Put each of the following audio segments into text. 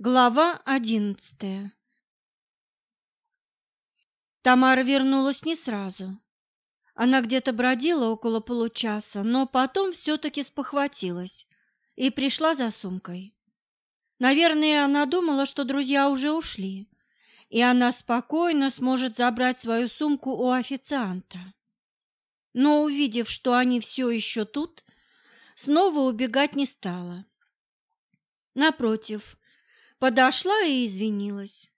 Глава одиннадцатая Тамара вернулась не сразу. Она где-то бродила около получаса, но потом все-таки спохватилась и пришла за сумкой. Наверное, она думала, что друзья уже ушли, и она спокойно сможет забрать свою сумку у официанта. Но, увидев, что они все еще тут, снова убегать не стала. Напротив, подошла и извинилась.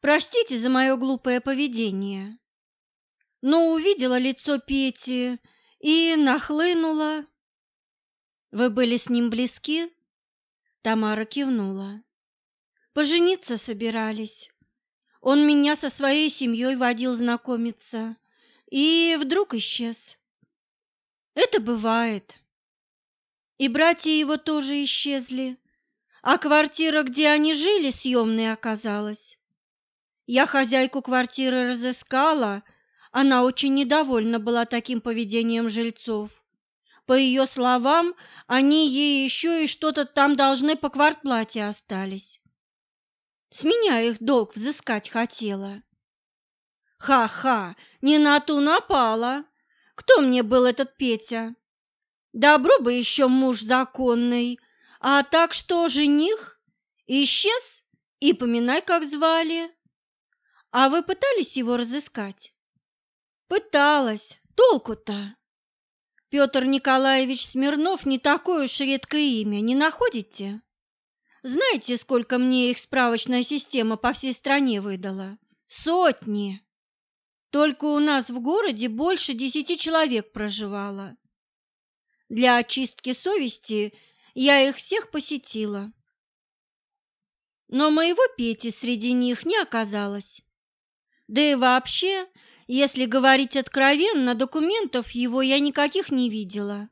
Простите за мое глупое поведение. Но увидела лицо Пети и нахлынула. Вы были с ним близки? Тамара кивнула. Пожениться собирались. Он меня со своей семьей водил знакомиться и вдруг исчез. Это бывает. И братья его тоже исчезли. А квартира, где они жили, съемной оказалась. Я хозяйку квартиры разыскала, она очень недовольна была таким поведением жильцов. По ее словам, они ей еще и что-то там должны по квартплате остались. С меня их долг взыскать хотела. Ха-ха, не на ту напала. Кто мне был этот Петя? Добро бы еще муж законный, а так что, жених? Исчез? И поминай, как звали. А вы пытались его разыскать? Пыталась. Толку-то? Петр Николаевич Смирнов не такое уж редкое имя, не находите? Знаете, сколько мне их справочная система по всей стране выдала? Сотни. Только у нас в городе больше десяти человек проживало. Для очистки совести я их всех посетила. Но моего Пети среди них не оказалось. Да и вообще, если говорить откровенно, документов его я никаких не видела.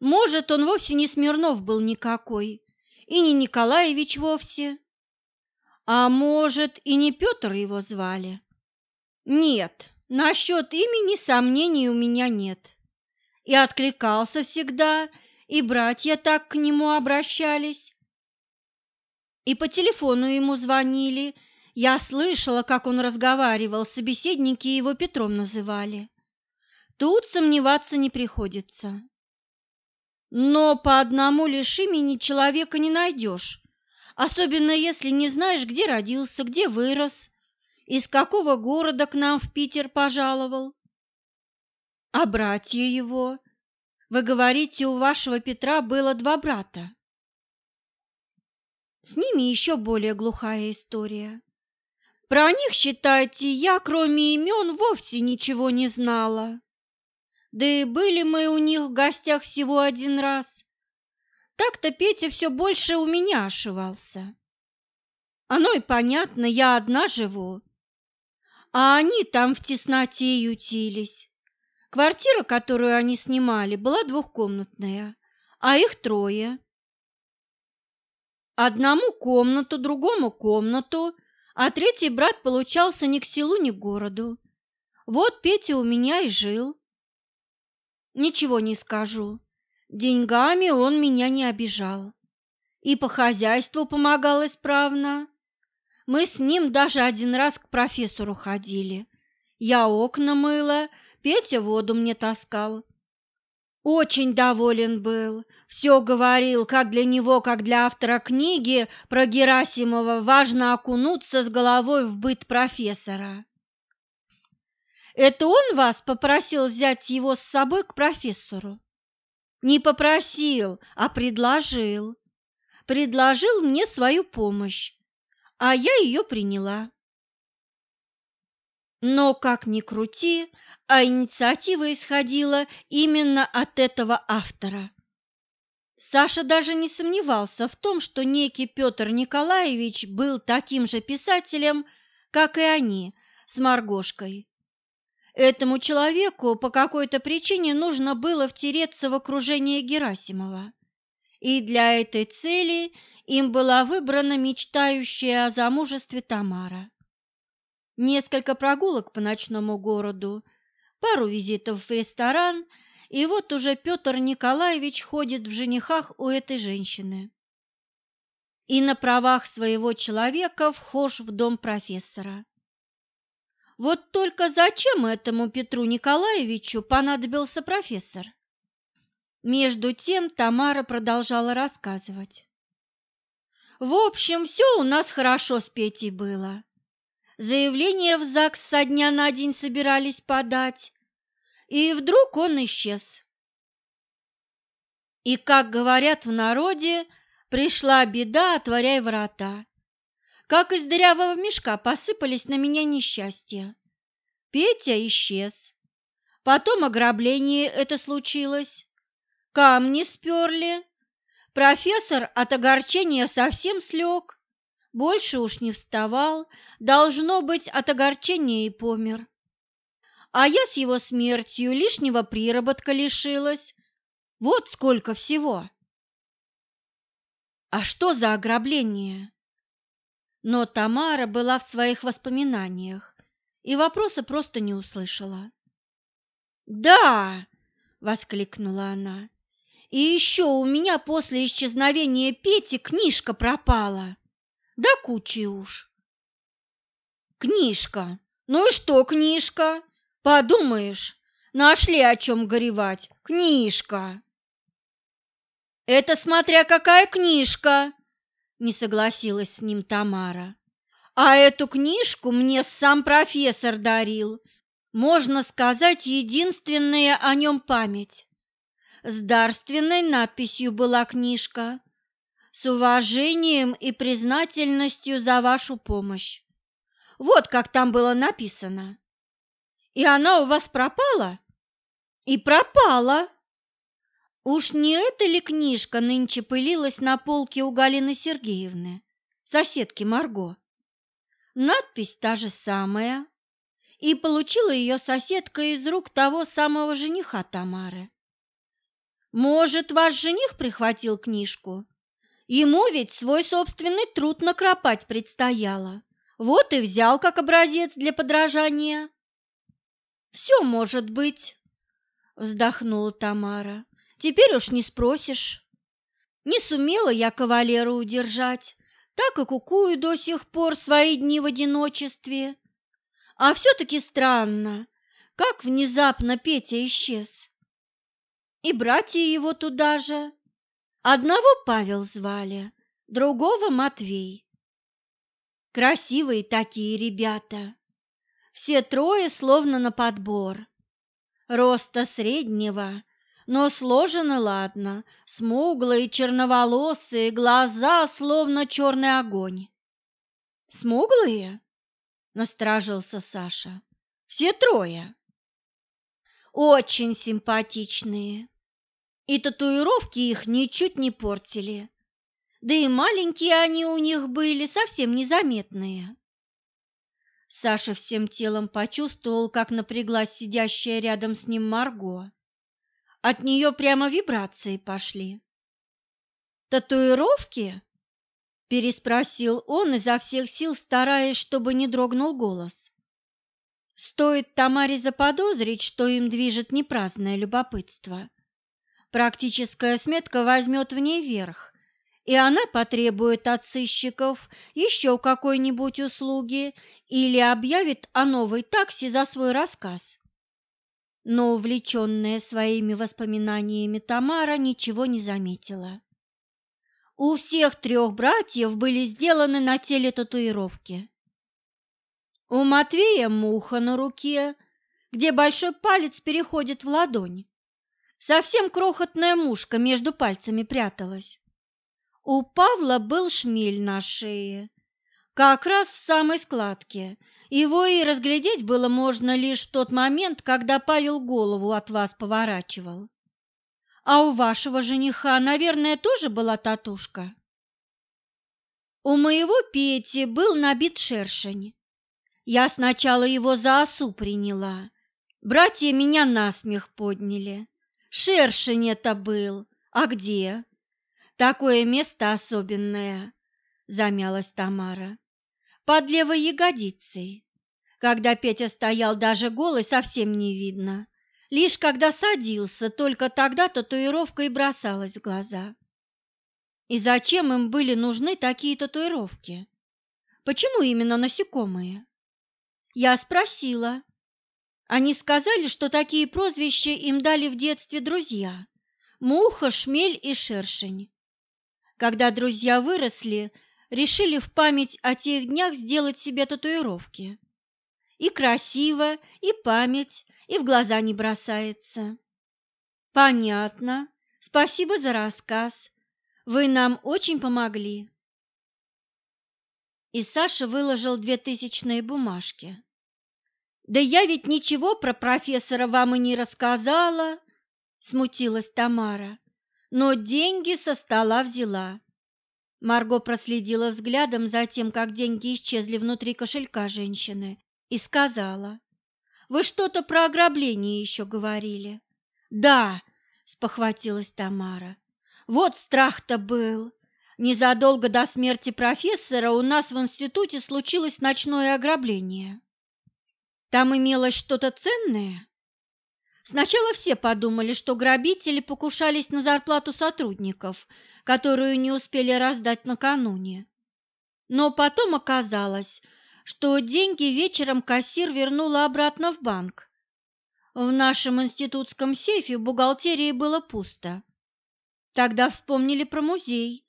Может, он вовсе не Смирнов был никакой, и не Николаевич вовсе. А может, и не Петр его звали? Нет, насчет имени сомнений у меня нет. И откликался всегда, и братья так к нему обращались. И по телефону ему звонили. Я слышала, как он разговаривал, собеседники его Петром называли. Тут сомневаться не приходится. Но по одному лишь имени человека не найдешь, особенно если не знаешь, где родился, где вырос, из какого города к нам в Питер пожаловал. А братья его, вы говорите, у вашего Петра было два брата. С ними еще более глухая история. Про них, считайте, я, кроме имен, вовсе ничего не знала. Да и были мы у них в гостях всего один раз. Так-то Петя все больше у меня ошивался. Оно и понятно, я одна живу. А они там в тесноте ютились. Квартира, которую они снимали, была двухкомнатная, а их трое. Одному комнату, другому комнату, а третий брат получался ни к селу, ни к городу. Вот Петя у меня и жил. Ничего не скажу. Деньгами он меня не обижал. И по хозяйству помогал исправно. Мы с ним даже один раз к профессору ходили. Я окна мыла, Петя воду мне таскал. Очень доволен был, все говорил, как для него, как для автора книги про Герасимова важно окунуться с головой в быт профессора. Это он вас попросил взять его с собой к профессору? Не попросил, а предложил. Предложил мне свою помощь, а я ее приняла. Но, как ни крути, а инициатива исходила именно от этого автора. Саша даже не сомневался в том, что некий Петр Николаевич был таким же писателем, как и они с Маргошкой. Этому человеку по какой-то причине нужно было втереться в окружение Герасимова, и для этой цели им была выбрана мечтающая о замужестве Тамара. Несколько прогулок по ночному городу, пару визитов в ресторан, и вот уже Петр Николаевич ходит в женихах у этой женщины. и на правах своего человека вхож в дом профессора. Вот только зачем этому Петру Николаевичу понадобился профессор? Между тем Тамара продолжала рассказывать. В общем, все у нас хорошо с Петей было. Заявление в ЗАГС со дня на день собирались подать, и вдруг он исчез. И, как говорят в народе, пришла беда, отворяй врата. Как из дырявого мешка посыпались на меня несчастья. Петя исчез. Потом ограбление это случилось камни сперли. Профессор от огорчения совсем слег, больше уж не вставал, должно быть, от огорчения и помер. А я с его смертью лишнего приработка лишилась. Вот сколько всего. А что за ограбление? Но Тамара была в своих воспоминаниях и вопроса просто не услышала. «Да!» — воскликнула она. И еще у меня после исчезновения Пети книжка пропала. Да кучи уж. Книжка. Ну и что книжка? Подумаешь, нашли о чем горевать. Книжка. Это смотря какая книжка, не согласилась с ним Тамара. А эту книжку мне сам профессор дарил. Можно сказать, единственная о нем память. С дарственной надписью была книжка «С уважением и признательностью за вашу помощь». Вот как там было написано. И она у вас пропала? И пропала. Уж не эта ли книжка нынче пылилась на полке у Галины Сергеевны, соседки Марго? Надпись та же самая, и получила ее соседка из рук того самого жениха Тамары. Может, ваш жених прихватил книжку? Ему ведь свой собственный труд накропать предстояло. Вот и взял как образец для подражания. Все может быть, вздохнула Тамара. Теперь уж не спросишь. Не сумела я кавалера удержать, так и кукую до сих пор свои дни в одиночестве. А все-таки странно, как внезапно Петя исчез и братья его туда же. Одного Павел звали, другого Матвей. Красивые такие ребята. Все трое словно на подбор. Роста среднего, но сложены ладно, смуглые, черноволосые, глаза словно черный огонь. «Смуглые?» – насторожился Саша. «Все трое?» «Очень симпатичные и татуировки их ничуть не портили. Да и маленькие они у них были, совсем незаметные. Саша всем телом почувствовал, как напряглась сидящая рядом с ним Марго. От нее прямо вибрации пошли. «Татуировки?» – переспросил он изо всех сил, стараясь, чтобы не дрогнул голос. Стоит Тамаре заподозрить, что им движет не праздное любопытство, Практическая сметка возьмет в ней верх, и она потребует от сыщиков еще какой-нибудь услуги или объявит о новой таксе за свой рассказ. Но увлеченная своими воспоминаниями Тамара ничего не заметила. У всех трех братьев были сделаны на теле татуировки. У Матвея муха на руке, где большой палец переходит в ладонь. Совсем крохотная мушка между пальцами пряталась. У Павла был шмель на шее, как раз в самой складке. Его и разглядеть было можно лишь в тот момент, когда Павел голову от вас поворачивал. А у вашего жениха, наверное, тоже была татушка? У моего Пети был набит шершень. Я сначала его за осу приняла. Братья меня на смех подняли. Шершень это был. А где? Такое место особенное, замялась Тамара. Под левой ягодицей. Когда Петя стоял даже голый, совсем не видно. Лишь когда садился, только тогда татуировка и бросалась в глаза. И зачем им были нужны такие татуировки? Почему именно насекомые? Я спросила. Они сказали, что такие прозвища им дали в детстве друзья – муха, шмель и шершень. Когда друзья выросли, решили в память о тех днях сделать себе татуировки. И красиво, и память, и в глаза не бросается. Понятно. Спасибо за рассказ. Вы нам очень помогли. И Саша выложил две тысячные бумажки. Да я ведь ничего про профессора вам и не рассказала, смутилась Тамара, но деньги со стола взяла. Марго проследила взглядом за тем, как деньги исчезли внутри кошелька женщины, и сказала, «Вы что-то про ограбление еще говорили?» «Да», — спохватилась Тамара, вот страх-то был. Незадолго до смерти профессора у нас в институте случилось ночное ограбление. Там имелось что-то ценное? Сначала все подумали, что грабители покушались на зарплату сотрудников, которую не успели раздать накануне. Но потом оказалось, что деньги вечером кассир вернула обратно в банк. В нашем институтском сейфе в бухгалтерии было пусто. Тогда вспомнили про музей,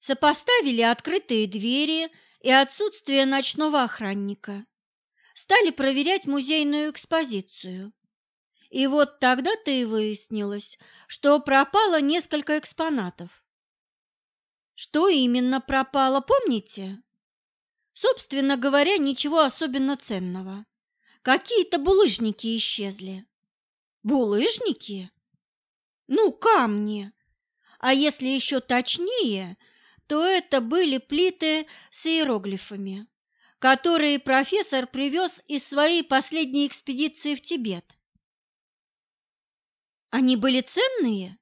сопоставили открытые двери и отсутствие ночного охранника. Стали проверять музейную экспозицию. И вот тогда-то и выяснилось, что пропало несколько экспонатов. Что именно пропало, помните? Собственно говоря, ничего особенно ценного. Какие-то булыжники исчезли. Булыжники? Ну, камни, а если еще точнее, то это были плиты с иероглифами, которые профессор привез из своей последней экспедиции в Тибет. Они были ценные?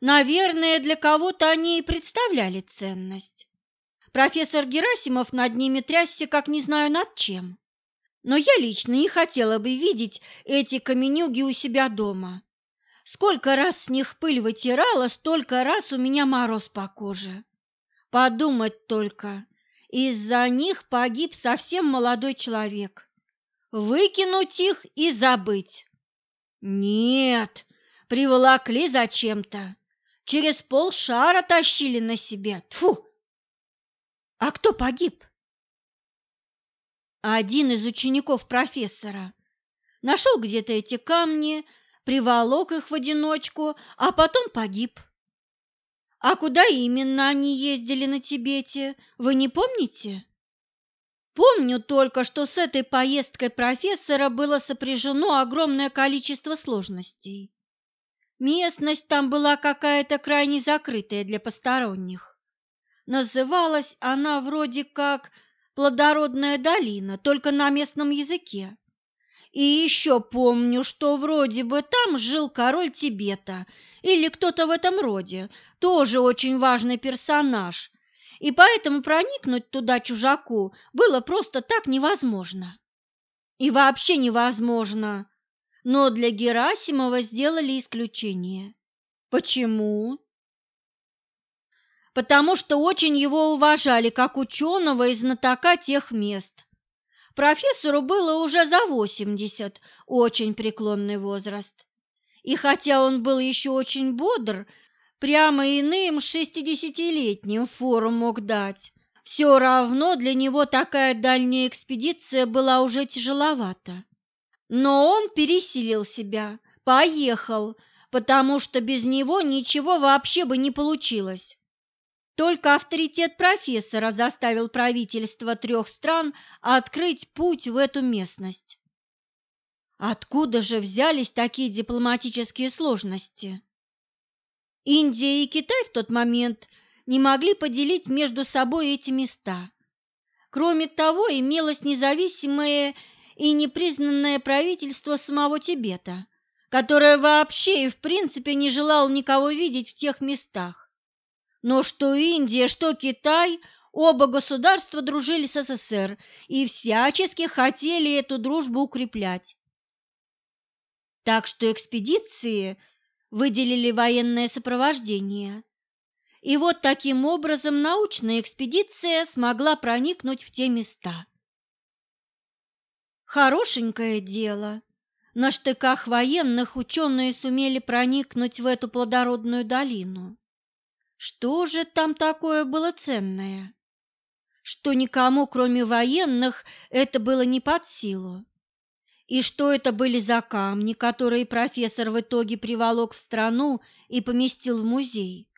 Наверное, для кого-то они и представляли ценность. Профессор Герасимов над ними трясся, как не знаю над чем. Но я лично не хотела бы видеть эти каменюги у себя дома. Сколько раз с них пыль вытирала, столько раз у меня мороз по коже. Подумать только, из-за них погиб совсем молодой человек. Выкинуть их и забыть. Нет, приволокли зачем-то. Через полшара тащили на себе. Тфу! А кто погиб? Один из учеников профессора. Нашел где-то эти камни, приволок их в одиночку, а потом погиб. А куда именно они ездили на Тибете, вы не помните? Помню только, что с этой поездкой профессора было сопряжено огромное количество сложностей. Местность там была какая-то крайне закрытая для посторонних. Называлась она вроде как «Плодородная долина», только на местном языке. И еще помню, что вроде бы там жил король Тибета или кто-то в этом роде, тоже очень важный персонаж, и поэтому проникнуть туда чужаку было просто так невозможно. И вообще невозможно. Но для Герасимова сделали исключение. Почему? Потому что очень его уважали как ученого и знатока тех мест. Профессору было уже за 80, очень преклонный возраст. И хотя он был еще очень бодр, прямо иным шестидесятилетним фору мог дать, все равно для него такая дальняя экспедиция была уже тяжеловата. Но он пересилил себя, поехал, потому что без него ничего вообще бы не получилось. Только авторитет профессора заставил правительство трех стран открыть путь в эту местность. Откуда же взялись такие дипломатические сложности? Индия и Китай в тот момент не могли поделить между собой эти места. Кроме того, имелось независимое и непризнанное правительство самого Тибета, которое вообще и в принципе не желало никого видеть в тех местах. Но что Индия, что Китай, оба государства дружили с СССР и всячески хотели эту дружбу укреплять. Так что экспедиции выделили военное сопровождение. И вот таким образом научная экспедиция смогла проникнуть в те места. Хорошенькое дело. На штыках военных ученые сумели проникнуть в эту плодородную долину. Что же там такое было ценное? Что никому, кроме военных, это было не под силу. И что это были за камни, которые профессор в итоге приволок в страну и поместил в музей?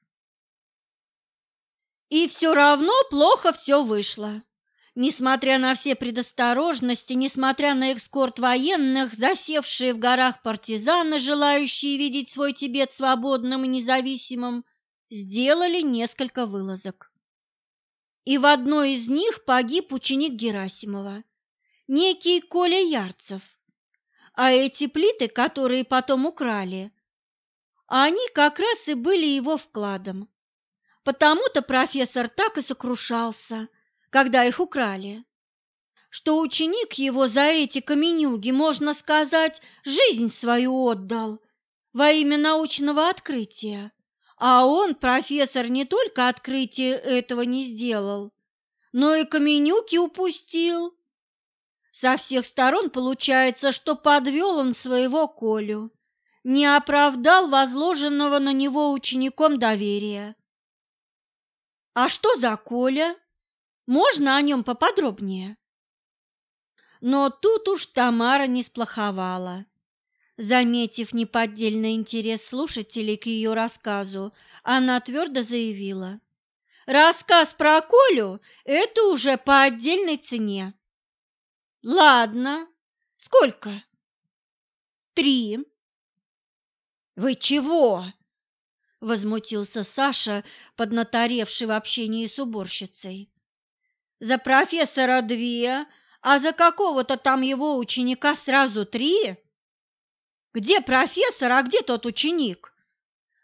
И все равно плохо все вышло. Несмотря на все предосторожности, несмотря на экскорт военных, засевшие в горах партизаны, желающие видеть свой Тибет свободным и независимым, сделали несколько вылазок. И в одной из них погиб ученик Герасимова, некий Коля Ярцев. А эти плиты, которые потом украли, они как раз и были его вкладом. Потому-то профессор так и сокрушался, когда их украли, что ученик его за эти каменюги, можно сказать, жизнь свою отдал во имя научного открытия. А он, профессор, не только открытие этого не сделал, но и каменюки упустил. Со всех сторон получается, что подвел он своего Колю, не оправдал возложенного на него учеником доверия. А что за Коля? Можно о нем поподробнее? Но тут уж Тамара не сплоховала. Заметив неподдельный интерес слушателей к ее рассказу, она твердо заявила. «Рассказ про Колю – это уже по отдельной цене». «Ладно. Сколько?» «Три». «Вы чего?» возмутился Саша, поднаторевший в общении с уборщицей. За профессора две, а за какого-то там его ученика сразу три? Где профессор, а где тот ученик?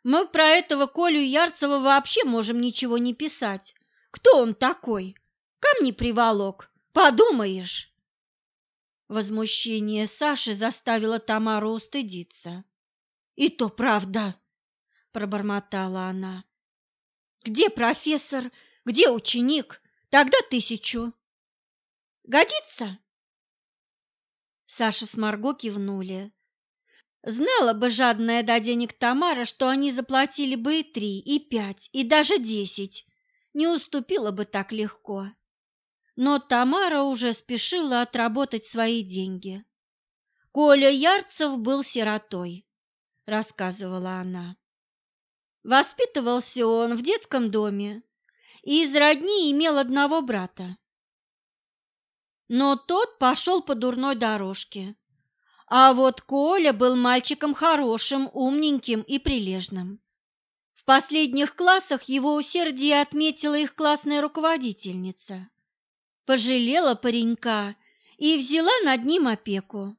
Мы про этого Колю Ярцева вообще можем ничего не писать. Кто он такой? Камни приволок, подумаешь. Возмущение Саши заставило Тамару устыдиться. И то правда, пробормотала она. Где профессор? Где ученик? Тогда тысячу. Годится? Саша с Марго кивнули. Знала бы жадная до денег Тамара, что они заплатили бы и три, и пять, и даже десять. Не уступила бы так легко. Но Тамара уже спешила отработать свои деньги. Коля Ярцев был сиротой, рассказывала она. Воспитывался он в детском доме и из родни имел одного брата. Но тот пошел по дурной дорожке. А вот Коля был мальчиком хорошим, умненьким и прилежным. В последних классах его усердие отметила их классная руководительница. Пожалела паренька и взяла над ним опеку.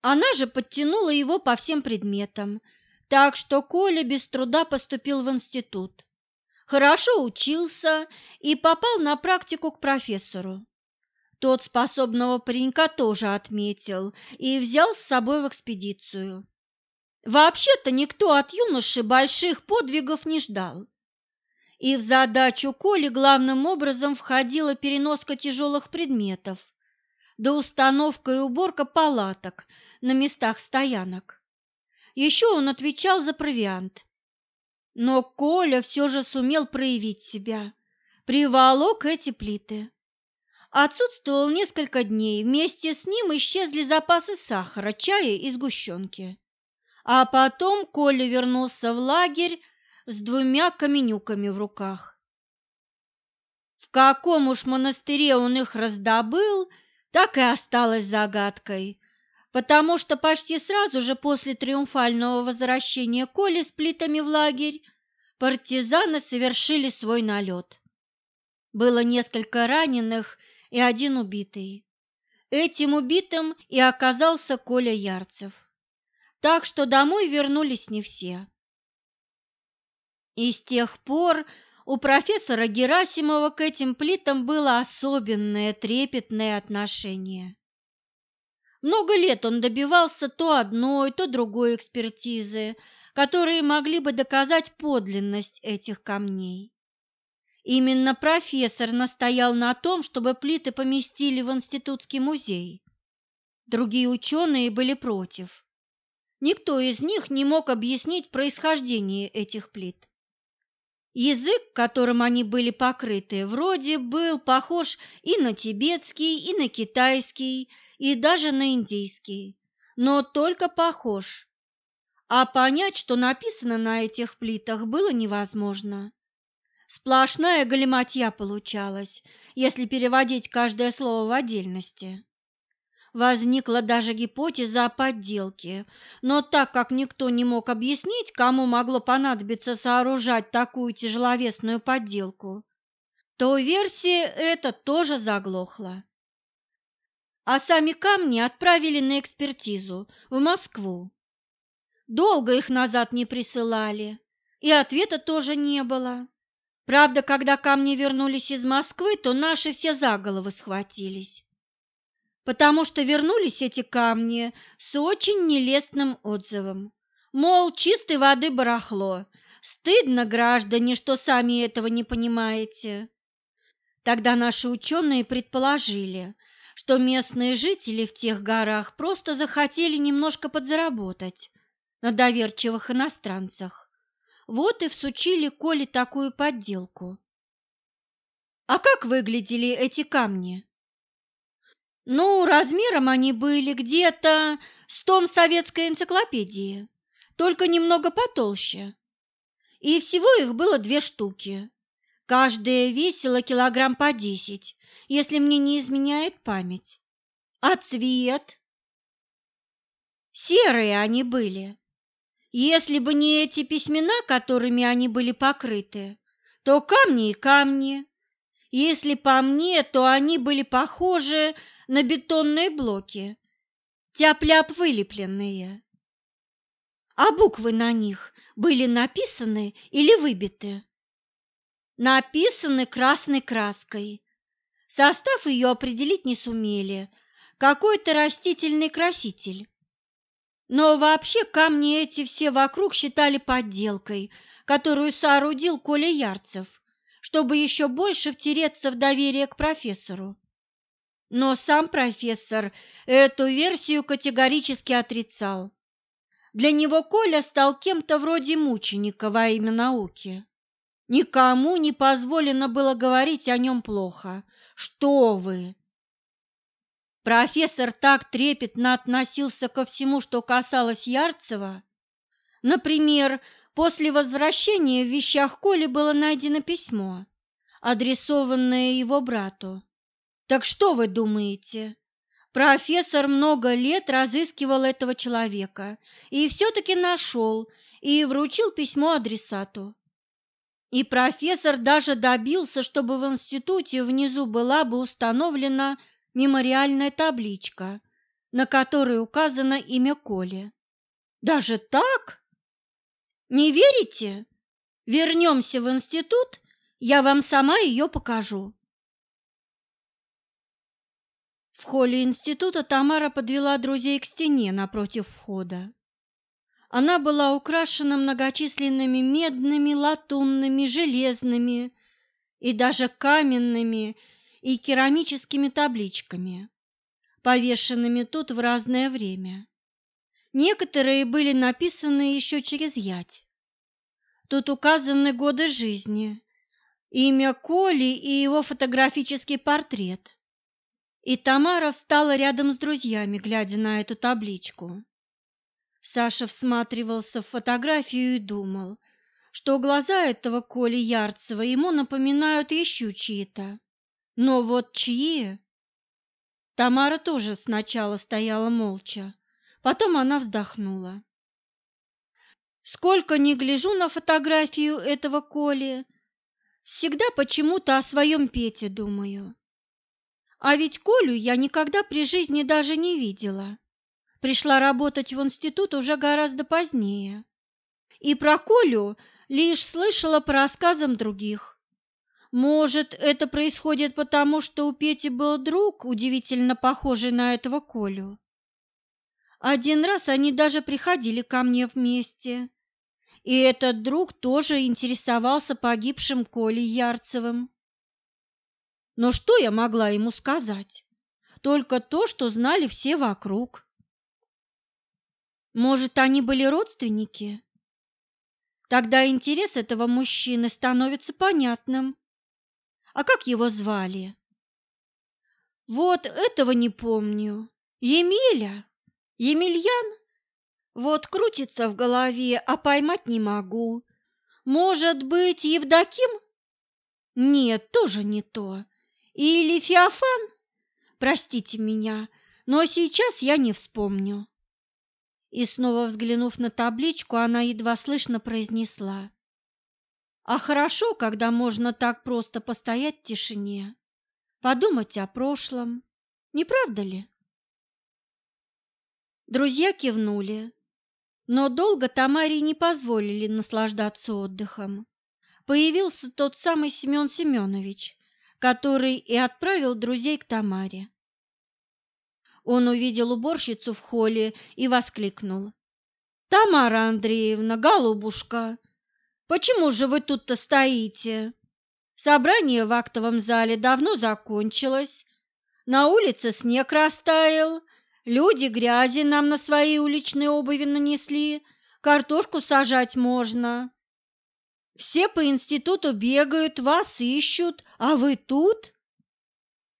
Она же подтянула его по всем предметам, так что Коля без труда поступил в институт. Хорошо учился и попал на практику к профессору. Тот способного паренька тоже отметил и взял с собой в экспедицию. Вообще-то никто от юноши больших подвигов не ждал. И в задачу Коли главным образом входила переноска тяжелых предметов, да установка и уборка палаток на местах стоянок. Еще он отвечал за провиант. Но Коля все же сумел проявить себя, приволок эти плиты. Отсутствовал несколько дней, вместе с ним исчезли запасы сахара, чая и сгущенки. А потом Коля вернулся в лагерь с двумя каменюками в руках. В каком уж монастыре он их раздобыл, так и осталось загадкой, потому что почти сразу же после триумфального возвращения Коли с плитами в лагерь партизаны совершили свой налет. Было несколько раненых и один убитый. Этим убитым и оказался Коля Ярцев. Так что домой вернулись не все. И с тех пор у профессора Герасимова к этим плитам было особенное трепетное отношение. Много лет он добивался то одной, то другой экспертизы, которые могли бы доказать подлинность этих камней. Именно профессор настоял на том, чтобы плиты поместили в институтский музей. Другие ученые были против. Никто из них не мог объяснить происхождение этих плит. Язык, которым они были покрыты, вроде был похож и на тибетский, и на китайский, и даже на индийский, но только похож. А понять, что написано на этих плитах, было невозможно. Сплошная галиматья получалась, если переводить каждое слово в отдельности. Возникла даже гипотеза о подделке, но так как никто не мог объяснить, кому могло понадобиться сооружать такую тяжеловесную подделку, то версия эта тоже заглохла. А сами камни отправили на экспертизу в Москву. Долго их назад не присылали, и ответа тоже не было. Правда, когда камни вернулись из Москвы, то наши все за головы схватились потому что вернулись эти камни с очень нелестным отзывом. Мол, чистой воды барахло. Стыдно, граждане, что сами этого не понимаете. Тогда наши ученые предположили, что местные жители в тех горах просто захотели немножко подзаработать на доверчивых иностранцах. Вот и всучили Коле такую подделку. А как выглядели эти камни? Ну, размером они были где-то с том советской энциклопедии, только немного потолще. И всего их было две штуки. Каждая весила килограмм по десять, если мне не изменяет память. А цвет? Серые они были. Если бы не эти письмена, которыми они были покрыты, то камни и камни. Если по мне, то они были похожи на бетонные блоки, тяп-ляп вылепленные. А буквы на них были написаны или выбиты? Написаны красной краской. Состав ее определить не сумели. Какой-то растительный краситель. Но вообще камни эти все вокруг считали подделкой, которую соорудил Коля Ярцев, чтобы еще больше втереться в доверие к профессору. Но сам профессор эту версию категорически отрицал. Для него Коля стал кем-то вроде мученика во имя науки. Никому не позволено было говорить о нем плохо. Что вы! Профессор так трепетно относился ко всему, что касалось Ярцева. Например, после возвращения в вещах Коли было найдено письмо, адресованное его брату. Так что вы думаете? Профессор много лет разыскивал этого человека и все-таки нашел и вручил письмо адресату. И профессор даже добился, чтобы в институте внизу была бы установлена мемориальная табличка, на которой указано имя Коли. Даже так? Не верите? Вернемся в институт, я вам сама ее покажу. В холле института Тамара подвела друзей к стене напротив входа. Она была украшена многочисленными медными, латунными, железными и даже каменными и керамическими табличками, повешенными тут в разное время. Некоторые были написаны еще через ять. Тут указаны годы жизни, имя Коли и его фотографический портрет. И Тамара встала рядом с друзьями, глядя на эту табличку. Саша всматривался в фотографию и думал, что глаза этого Коли Ярцева ему напоминают еще чьи-то. Но вот чьи? Тамара тоже сначала стояла молча, потом она вздохнула. Сколько ни гляжу на фотографию этого Коли, всегда почему-то о своем Пете думаю. А ведь Колю я никогда при жизни даже не видела. Пришла работать в институт уже гораздо позднее. И про Колю лишь слышала по рассказам других. Может, это происходит потому, что у Пети был друг, удивительно похожий на этого Колю. Один раз они даже приходили ко мне вместе, и этот друг тоже интересовался погибшим Колей Ярцевым. Но что я могла ему сказать? Только то, что знали все вокруг. Может, они были родственники? Тогда интерес этого мужчины становится понятным. А как его звали? Вот этого не помню. Емеля? Емельян? Вот крутится в голове, а поймать не могу. Может быть, Евдоким? Нет, тоже не то. Или Феофан? Простите меня, но сейчас я не вспомню. И снова взглянув на табличку, она едва слышно произнесла. А хорошо, когда можно так просто постоять в тишине, подумать о прошлом, не правда ли? Друзья кивнули, но долго Тамаре не позволили наслаждаться отдыхом. Появился тот самый Семен Семенович, который и отправил друзей к Тамаре. Он увидел уборщицу в холле и воскликнул. «Тамара Андреевна, голубушка, почему же вы тут-то стоите? Собрание в актовом зале давно закончилось, на улице снег растаял, люди грязи нам на свои уличные обуви нанесли, картошку сажать можно. Все по институту бегают, вас ищут, а вы тут?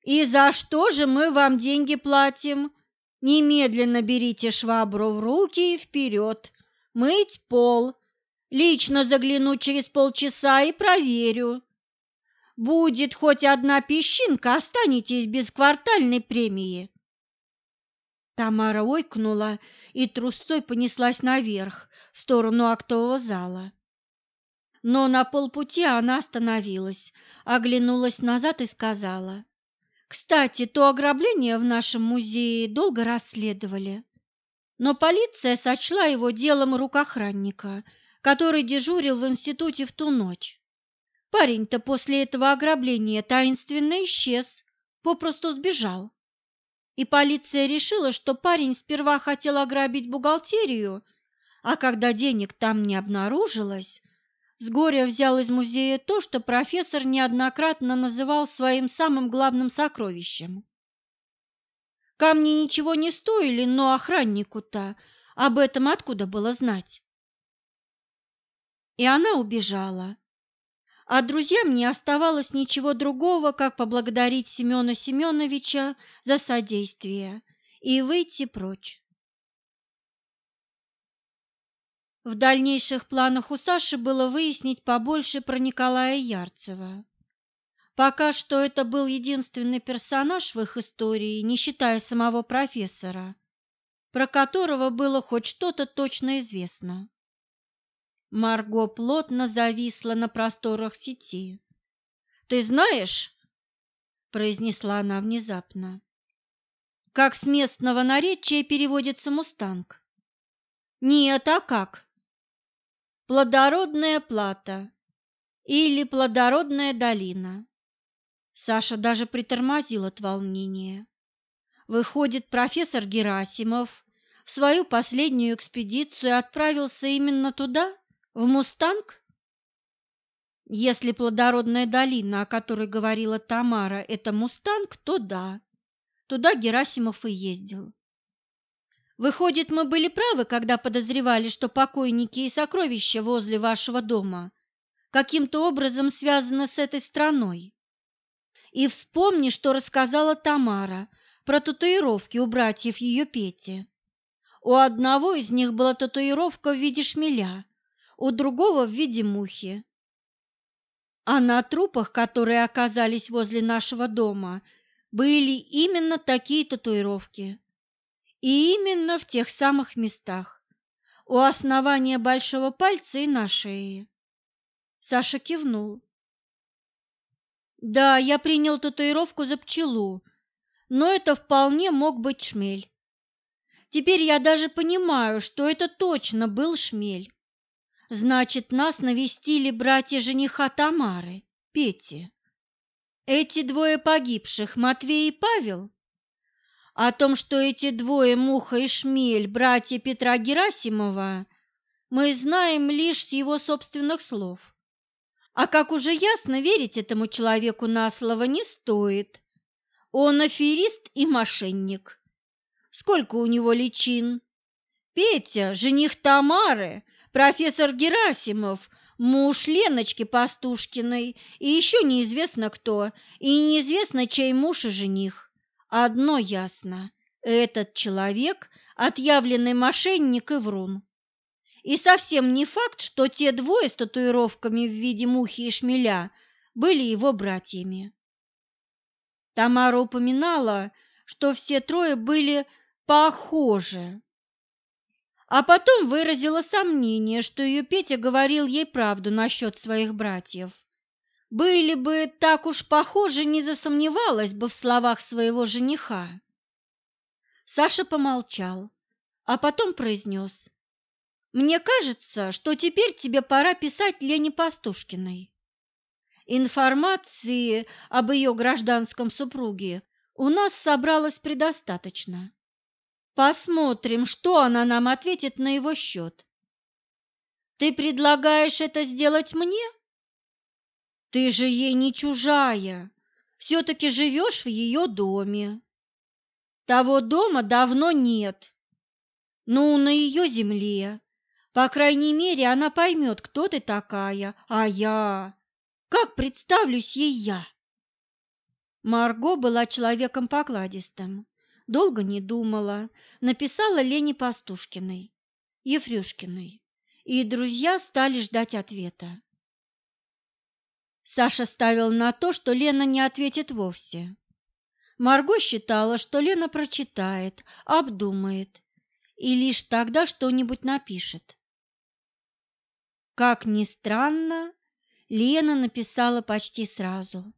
И за что же мы вам деньги платим? Немедленно берите швабру в руки и вперед. Мыть пол. Лично загляну через полчаса и проверю. Будет хоть одна песчинка, останетесь без квартальной премии. Тамара ойкнула и трусцой понеслась наверх, в сторону актового зала. Но на полпути она остановилась, оглянулась назад и сказала. «Кстати, то ограбление в нашем музее долго расследовали, но полиция сочла его делом рук охранника, который дежурил в институте в ту ночь. Парень-то после этого ограбления таинственно исчез, попросту сбежал. И полиция решила, что парень сперва хотел ограбить бухгалтерию, а когда денег там не обнаружилось, с горя взял из музея то, что профессор неоднократно называл своим самым главным сокровищем. Камни ничего не стоили, но охраннику-то об этом откуда было знать? И она убежала. А друзьям не оставалось ничего другого, как поблагодарить Семена Семеновича за содействие и выйти прочь. В дальнейших планах у Саши было выяснить побольше про Николая Ярцева. Пока что это был единственный персонаж в их истории, не считая самого профессора, про которого было хоть что-то точно известно. Марго плотно зависла на просторах сети. «Ты знаешь?» – произнесла она внезапно. «Как с местного наречия переводится «мустанг»?» «Нет, а как?» Плодородная плата или плодородная долина. Саша даже притормозил от волнения. Выходит, профессор Герасимов в свою последнюю экспедицию отправился именно туда, в Мустанг? Если плодородная долина, о которой говорила Тамара, это Мустанг, то да, туда Герасимов и ездил. Выходит, мы были правы, когда подозревали, что покойники и сокровища возле вашего дома каким-то образом связаны с этой страной. И вспомни, что рассказала Тамара про татуировки у братьев ее Пети. У одного из них была татуировка в виде шмеля, у другого в виде мухи. А на трупах, которые оказались возле нашего дома, были именно такие татуировки. И именно в тех самых местах, у основания большого пальца и на шее. Саша кивнул. Да, я принял татуировку за пчелу, но это вполне мог быть шмель. Теперь я даже понимаю, что это точно был шмель. Значит, нас навестили братья жениха Тамары, Пети. Эти двое погибших, Матвей и Павел, о том, что эти двое, Муха и Шмель, братья Петра Герасимова, мы знаем лишь с его собственных слов. А как уже ясно, верить этому человеку на слово не стоит. Он аферист и мошенник. Сколько у него личин? Петя, жених Тамары, профессор Герасимов, муж Леночки Пастушкиной и еще неизвестно кто, и неизвестно, чей муж и жених. Одно ясно – этот человек – отъявленный мошенник и врун. И совсем не факт, что те двое с татуировками в виде мухи и шмеля были его братьями. Тамара упоминала, что все трое были похожи. А потом выразила сомнение, что ее Петя говорил ей правду насчет своих братьев. Были бы так уж похожи, не засомневалась бы в словах своего жениха. Саша помолчал, а потом произнес. «Мне кажется, что теперь тебе пора писать Лене Пастушкиной. Информации об ее гражданском супруге у нас собралось предостаточно. Посмотрим, что она нам ответит на его счет. Ты предлагаешь это сделать мне? Ты же ей не чужая, все-таки живешь в ее доме. Того дома давно нет. Ну, на ее земле. По крайней мере, она поймет, кто ты такая, а я... Как представлюсь ей я? Марго была человеком покладистым долго не думала, написала Лене Пастушкиной, Ефрюшкиной, и друзья стали ждать ответа. Саша ставил на то, что Лена не ответит вовсе. Марго считала, что Лена прочитает, обдумает и лишь тогда что-нибудь напишет. Как ни странно, Лена написала почти сразу.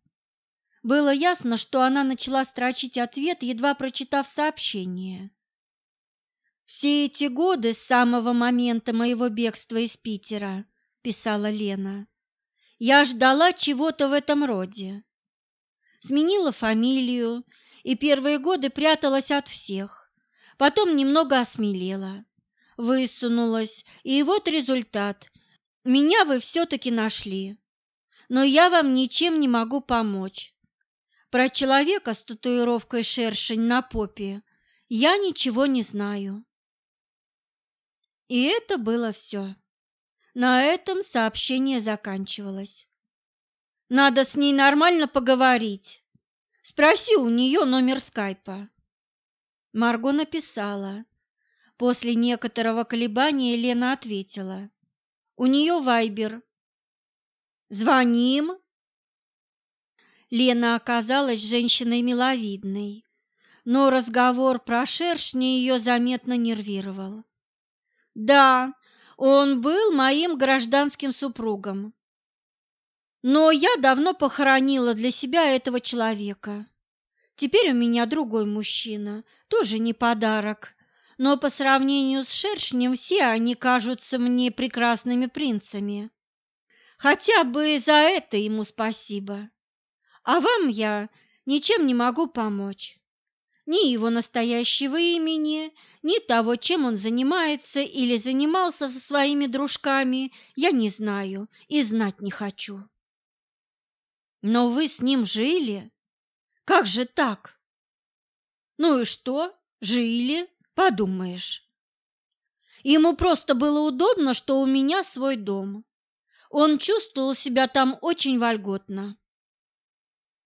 Было ясно, что она начала строчить ответ, едва прочитав сообщение. «Все эти годы с самого момента моего бегства из Питера», – писала Лена, – «я ждала чего-то в этом роде. Сменила фамилию и первые годы пряталась от всех, потом немного осмелела, высунулась, и вот результат. Меня вы все-таки нашли, но я вам ничем не могу помочь. Про человека с татуировкой шершень на попе я ничего не знаю. И это было все. На этом сообщение заканчивалось. Надо с ней нормально поговорить. Спроси у нее номер скайпа. Марго написала. После некоторого колебания Лена ответила. У нее вайбер. Звоним, Лена оказалась женщиной миловидной, но разговор про шершни ее заметно нервировал. Да, он был моим гражданским супругом. Но я давно похоронила для себя этого человека. Теперь у меня другой мужчина, тоже не подарок, но по сравнению с шершнем все они кажутся мне прекрасными принцами. Хотя бы за это ему спасибо. А вам я ничем не могу помочь. Ни его настоящего имени, ни того, чем он занимается или занимался со своими дружками, я не знаю и знать не хочу. Но вы с ним жили? Как же так? Ну и что? Жили, подумаешь. Ему просто было удобно, что у меня свой дом. Он чувствовал себя там очень вольготно.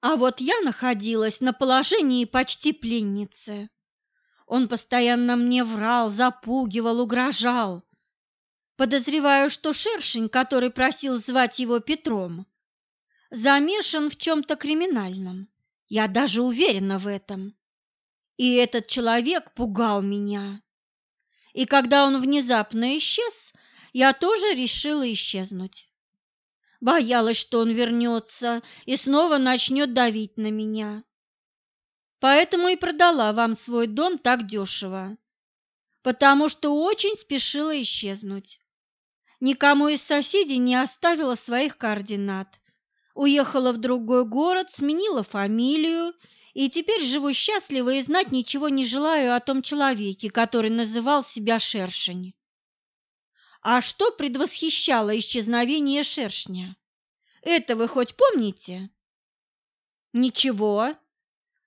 А вот я находилась на положении почти пленницы. Он постоянно мне врал, запугивал, угрожал. Подозреваю, что шершень, который просил звать его Петром, замешан в чем-то криминальном. Я даже уверена в этом. И этот человек пугал меня. И когда он внезапно исчез, я тоже решила исчезнуть. Боялась, что он вернется и снова начнет давить на меня. Поэтому и продала вам свой дом так дешево, потому что очень спешила исчезнуть. Никому из соседей не оставила своих координат. Уехала в другой город, сменила фамилию и теперь живу счастливо и знать ничего не желаю о том человеке, который называл себя Шершень. А что предвосхищало исчезновение шершня? Это вы хоть помните? Ничего,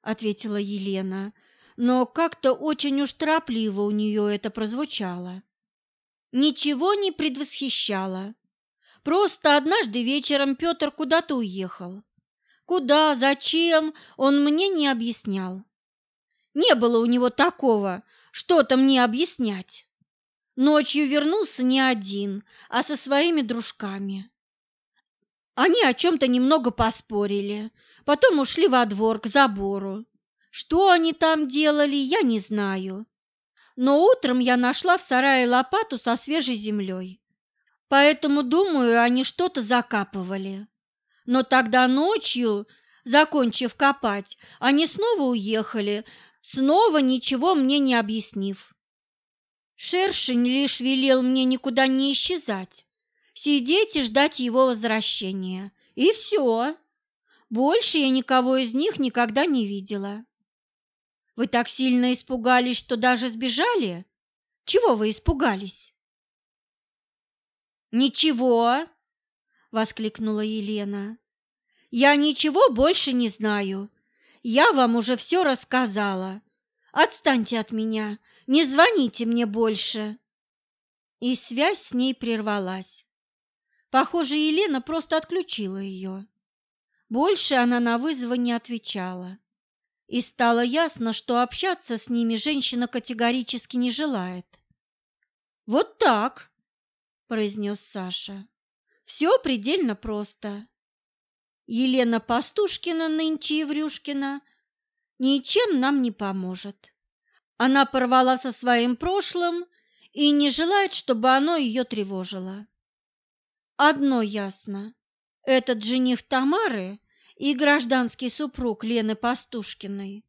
ответила Елена, но как-то очень уж торопливо у нее это прозвучало. Ничего не предвосхищало. Просто однажды вечером Петр куда-то уехал. Куда, зачем, он мне не объяснял. Не было у него такого, что-то мне объяснять. Ночью вернулся не один, а со своими дружками. Они о чем-то немного поспорили, потом ушли во двор к забору. Что они там делали, я не знаю. Но утром я нашла в сарае лопату со свежей землей. Поэтому, думаю, они что-то закапывали. Но тогда ночью, закончив копать, они снова уехали, снова ничего мне не объяснив. Шершень лишь велел мне никуда не исчезать, сидеть и ждать его возвращения. И все. Больше я никого из них никогда не видела. Вы так сильно испугались, что даже сбежали? Чего вы испугались? Ничего, воскликнула Елена. Я ничего больше не знаю. Я вам уже все рассказала. Отстаньте от меня, не звоните мне больше. И связь с ней прервалась. Похоже, Елена просто отключила ее. Больше она на вызовы не отвечала. И стало ясно, что общаться с ними женщина категорически не желает. «Вот так», – произнес Саша. Все предельно просто. Елена Пастушкина нынче Еврюшкина ничем нам не поможет. Она порвала со своим прошлым и не желает, чтобы оно ее тревожило. Одно ясно. Этот жених Тамары и гражданский супруг Лены Пастушкиной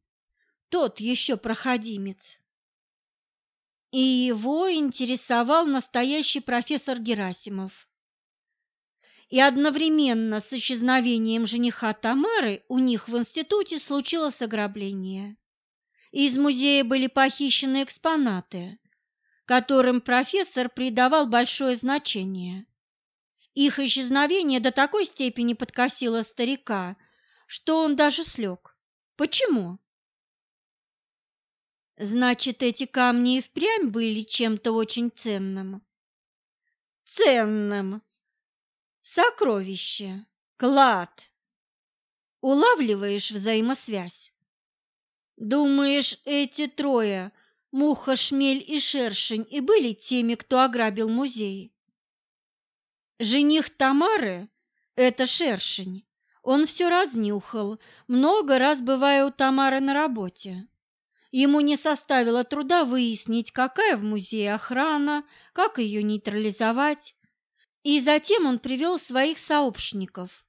тот еще проходимец. И его интересовал настоящий профессор Герасимов и одновременно с исчезновением жениха Тамары у них в институте случилось ограбление. Из музея были похищены экспонаты, которым профессор придавал большое значение. Их исчезновение до такой степени подкосило старика, что он даже слег. Почему? Значит, эти камни и впрямь были чем-то очень ценным. Ценным, Сокровище, клад. Улавливаешь взаимосвязь? Думаешь, эти трое, Муха, Шмель и Шершень, и были теми, кто ограбил музей? Жених Тамары – это Шершень. Он все разнюхал, много раз бывая у Тамары на работе. Ему не составило труда выяснить, какая в музее охрана, как ее нейтрализовать, и затем он привел своих сообщников,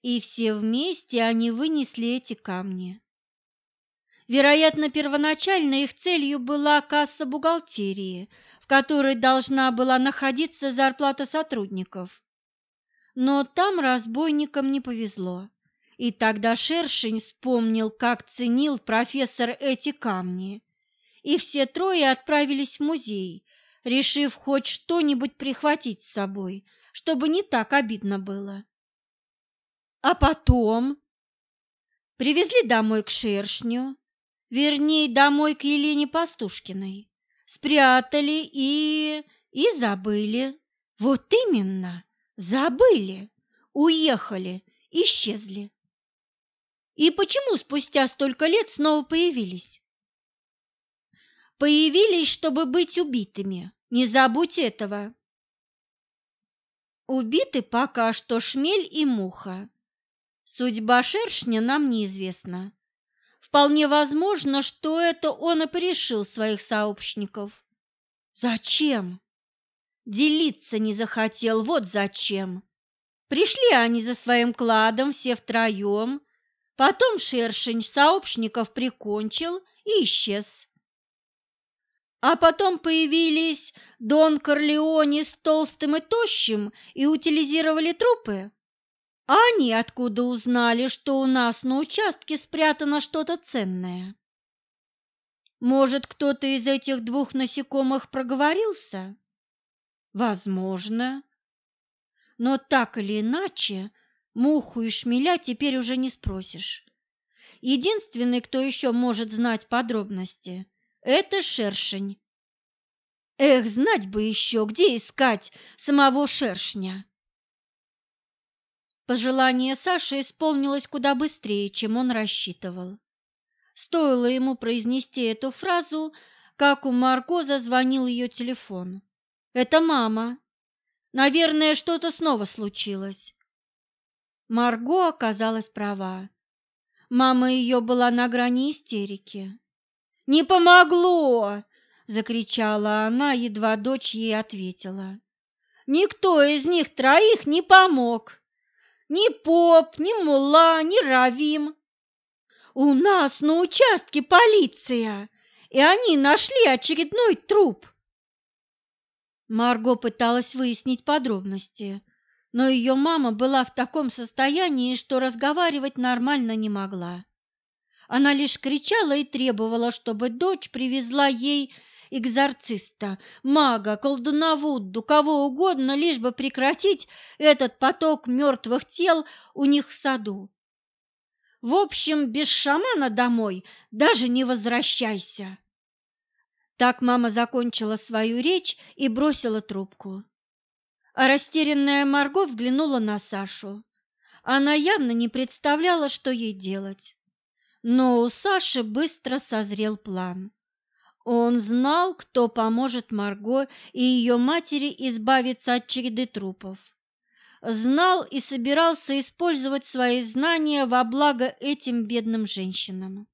и все вместе они вынесли эти камни. Вероятно, первоначально их целью была касса бухгалтерии, в которой должна была находиться зарплата сотрудников. Но там разбойникам не повезло, и тогда Шершень вспомнил, как ценил профессор эти камни, и все трое отправились в музей, решив хоть что-нибудь прихватить с собой, чтобы не так обидно было. А потом привезли домой к шершню, вернее, домой к Елене Пастушкиной, спрятали и... и забыли. Вот именно, забыли, уехали, исчезли. И почему спустя столько лет снова появились? появились, чтобы быть убитыми. Не забудь этого. Убиты пока что шмель и муха. Судьба шершня нам неизвестна. Вполне возможно, что это он и порешил своих сообщников. Зачем? Делиться не захотел, вот зачем. Пришли они за своим кладом все втроем, потом шершень сообщников прикончил и исчез. А потом появились Дон Корлеоне с толстым и тощим и утилизировали трупы. А они откуда узнали, что у нас на участке спрятано что-то ценное? Может, кто-то из этих двух насекомых проговорился? Возможно. Но так или иначе, муху и шмеля теперь уже не спросишь. Единственный, кто еще может знать подробности, это шершень. Эх, знать бы еще, где искать самого шершня. Пожелание Саши исполнилось куда быстрее, чем он рассчитывал. Стоило ему произнести эту фразу, как у Марго зазвонил ее телефон. «Это мама. Наверное, что-то снова случилось». Марго оказалась права. Мама ее была на грани истерики. «Не помогло!» – закричала она, едва дочь ей ответила. «Никто из них троих не помог. Ни поп, ни мула, ни равим. У нас на участке полиция, и они нашли очередной труп». Марго пыталась выяснить подробности, но ее мама была в таком состоянии, что разговаривать нормально не могла. Она лишь кричала и требовала, чтобы дочь привезла ей экзорциста, мага, колдуна Вудду, кого угодно, лишь бы прекратить этот поток мертвых тел у них в саду. В общем, без шамана домой даже не возвращайся. Так мама закончила свою речь и бросила трубку. А растерянная Марго взглянула на Сашу. Она явно не представляла, что ей делать. Но у Саши быстро созрел план. Он знал, кто поможет Марго и ее матери избавиться от череды трупов. Знал и собирался использовать свои знания во благо этим бедным женщинам.